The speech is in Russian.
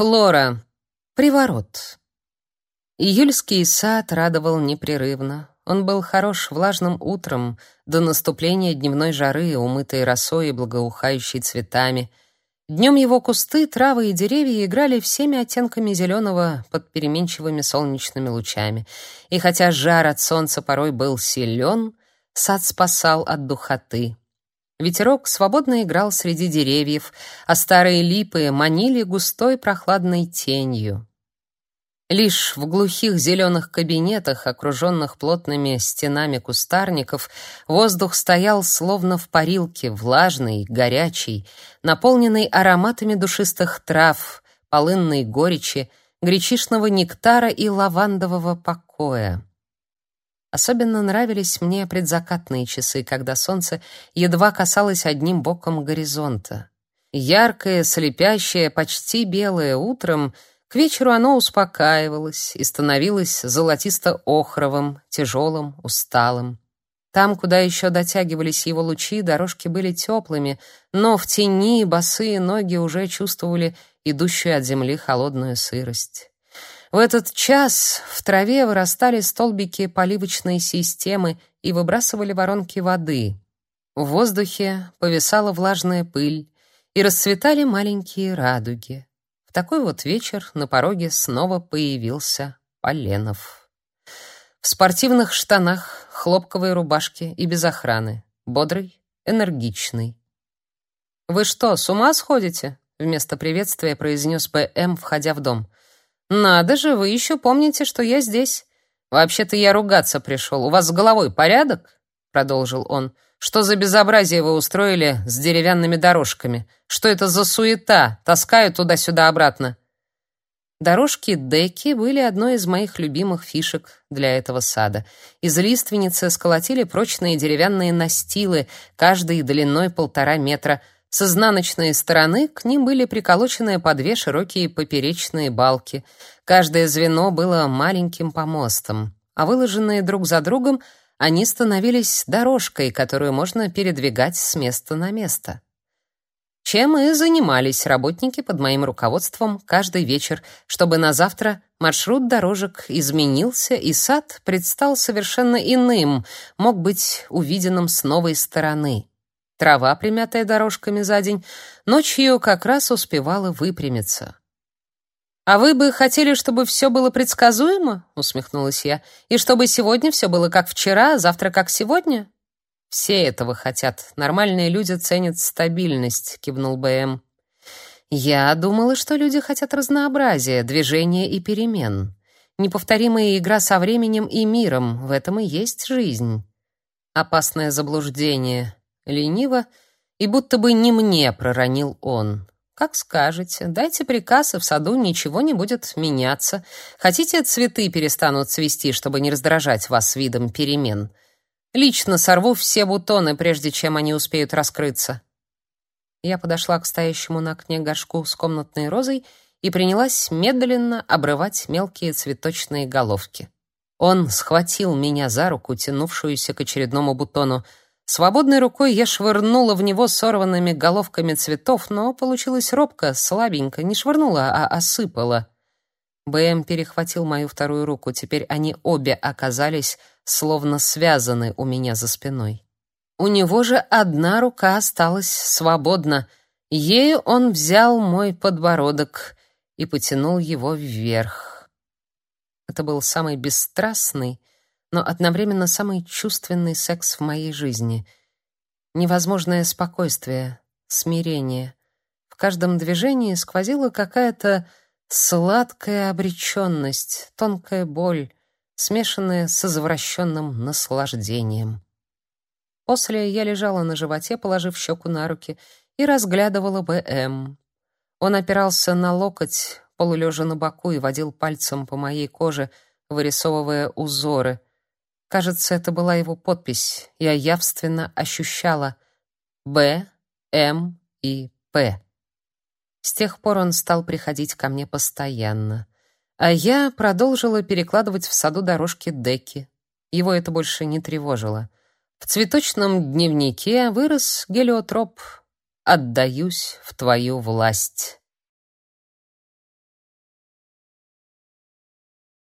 Флора. Приворот. Июльский сад радовал непрерывно. Он был хорош влажным утром, до наступления дневной жары, умытой росой и благоухающей цветами. Днем его кусты, травы и деревья играли всеми оттенками зеленого под переменчивыми солнечными лучами. И хотя жар от солнца порой был силен, сад спасал от духоты. Ветерок свободно играл среди деревьев, а старые липы манили густой прохладной тенью. Лишь в глухих зеленых кабинетах, окруженных плотными стенами кустарников, воздух стоял словно в парилке, влажный, горячий, наполненный ароматами душистых трав, полынной горечи, гречишного нектара и лавандового покоя. Особенно нравились мне предзакатные часы, когда солнце едва касалось одним боком горизонта. Яркое, слепящее, почти белое утром, к вечеру оно успокаивалось и становилось золотисто-охровым, тяжелым, усталым. Там, куда еще дотягивались его лучи, дорожки были теплыми, но в тени босые ноги уже чувствовали идущую от земли холодную сырость. В этот час в траве вырастали столбики поливочной системы и выбрасывали воронки воды. В воздухе повисала влажная пыль, и расцветали маленькие радуги. В такой вот вечер на пороге снова появился Поленов. В спортивных штанах, хлопковой рубашке и без охраны. Бодрый, энергичный. «Вы что, с ума сходите?» Вместо приветствия произнес П.М., входя в дом. «Надо же, вы еще помните, что я здесь. Вообще-то я ругаться пришел. У вас с головой порядок?» Продолжил он. «Что за безобразие вы устроили с деревянными дорожками? Что это за суета? Таскаю туда-сюда обратно». Дорожки-деки были одной из моих любимых фишек для этого сада. Из лиственницы сколотили прочные деревянные настилы, каждый длиной полтора метра, с изнаночной стороны к ним были приколочены по две широкие поперечные балки. Каждое звено было маленьким помостом, а выложенные друг за другом, они становились дорожкой, которую можно передвигать с места на место. Чем и занимались работники под моим руководством каждый вечер, чтобы на завтра маршрут дорожек изменился и сад предстал совершенно иным, мог быть увиденным с новой стороны. Трава, примятая дорожками за день, ночью как раз успевала выпрямиться. «А вы бы хотели, чтобы все было предсказуемо?» — усмехнулась я. «И чтобы сегодня все было как вчера, а завтра как сегодня?» «Все этого хотят. Нормальные люди ценят стабильность», — кивнул БМ. «Я думала, что люди хотят разнообразия, движения и перемен. Неповторимая игра со временем и миром — в этом и есть жизнь». «Опасное заблуждение», Лениво и будто бы не мне проронил он. Как скажете. Дайте приказ, и в саду ничего не будет меняться. Хотите, цветы перестанут цвести, чтобы не раздражать вас видом перемен. Лично сорву все бутоны, прежде чем они успеют раскрыться. Я подошла к стоящему на окне горшку с комнатной розой и принялась медленно обрывать мелкие цветочные головки. Он схватил меня за руку, тянувшуюся к очередному бутону. Свободной рукой я швырнула в него сорванными головками цветов, но получилось робко, слабенько, не швырнула, а осыпала. БМ перехватил мою вторую руку, теперь они обе оказались словно связаны у меня за спиной. У него же одна рука осталась свободна. Ею он взял мой подбородок и потянул его вверх. Это был самый бесстрастный но одновременно самый чувственный секс в моей жизни. Невозможное спокойствие, смирение. В каждом движении сквозила какая-то сладкая обреченность, тонкая боль, смешанная с извращенным наслаждением. После я лежала на животе, положив щеку на руки, и разглядывала БМ. Он опирался на локоть, полулежа на боку, и водил пальцем по моей коже, вырисовывая узоры — Кажется, это была его подпись. Я явственно ощущала Б, М и П. С тех пор он стал приходить ко мне постоянно. А я продолжила перекладывать в саду дорожки деки. Его это больше не тревожило. В цветочном дневнике вырос гелиотроп. Отдаюсь в твою власть.